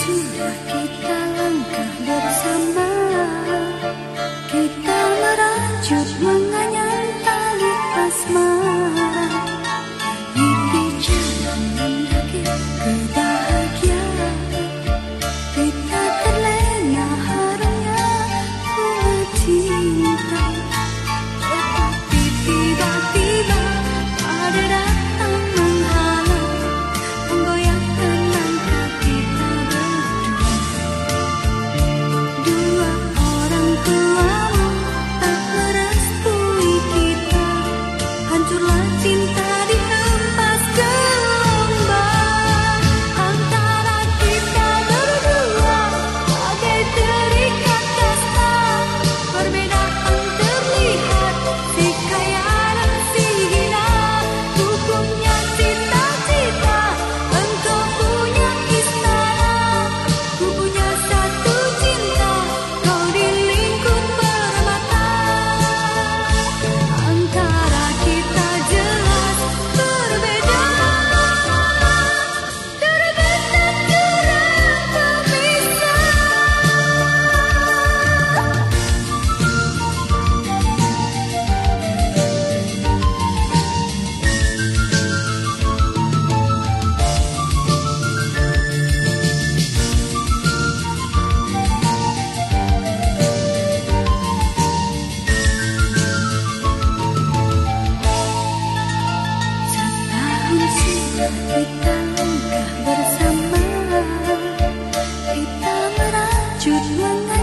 Sudah kita langkah bersama. Kita langkah bersama. Kita merajut menganyam